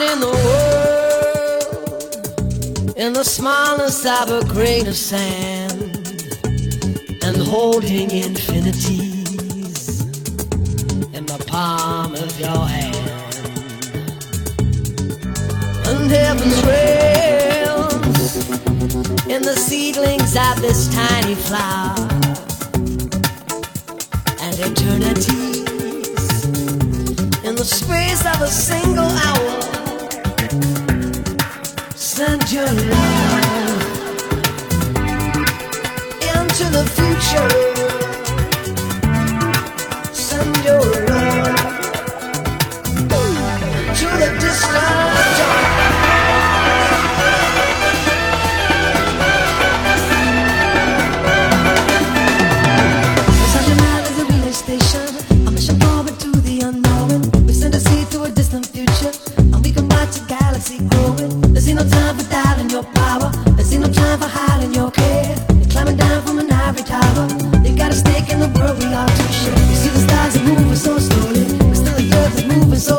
in the world, in the smallest of a grain of sand, and holding infinities in the palm of your hand. And heaven's realms in the seedlings of this tiny flower, and eternity the space of a single hour send your love into the future. Send your love.